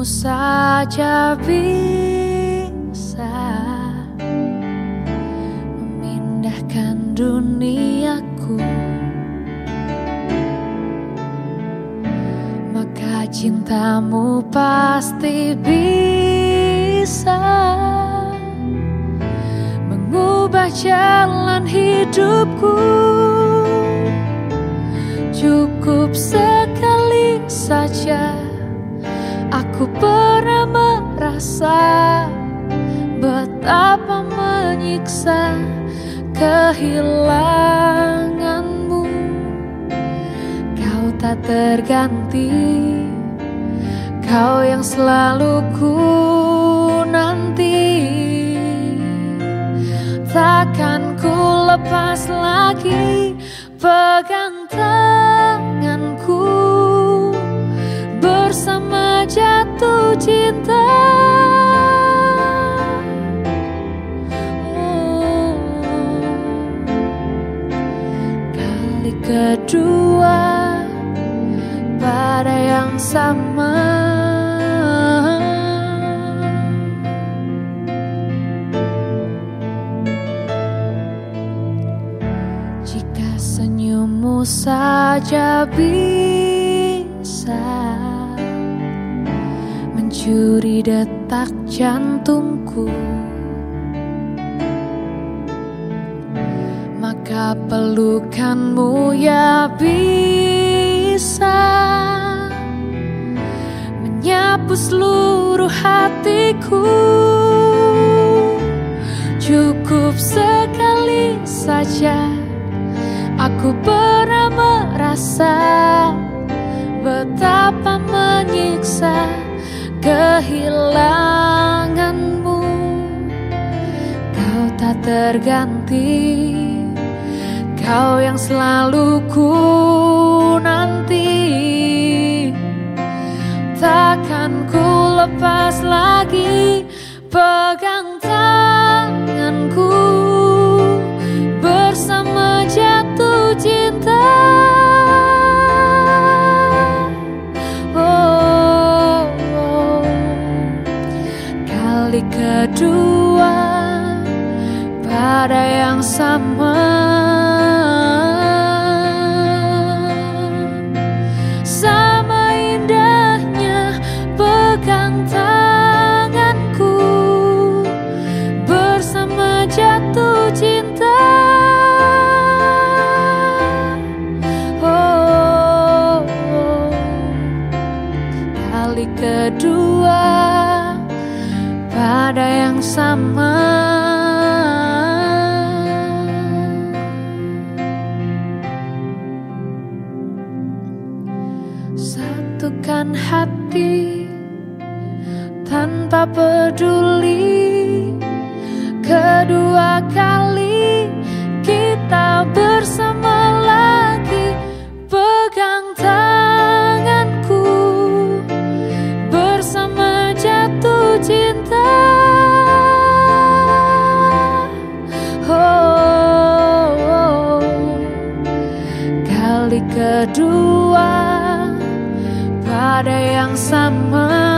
Saja bisa memindahkan duniaku. Maka cintamu pasti bisa Mengubah jalan hidupku. Cukup sekali saja Aku pernah merasa Betapa menyiksa kehilanganmu. Kau tak terganti Kau yang selalu ku nanti. Takkan ku lepas lagi pegang kedua pada yang sama. Jika senyummu saja bisa mencuri detak jantungku, pelukanmu ya bisa menyapu seluruh hatiku. Cukup sekali saja Aku pernah merasa betapa menyiksa kehilanganmu Kau tak terganti Kau yang selalu ku nanti Takkan ku lepas lagi pegang tanganku bersama jatuh cinta. Oh, kali kedua pada yang. Sama pada yang sama. Satukan hati tanpa peduli kedua pada yang sama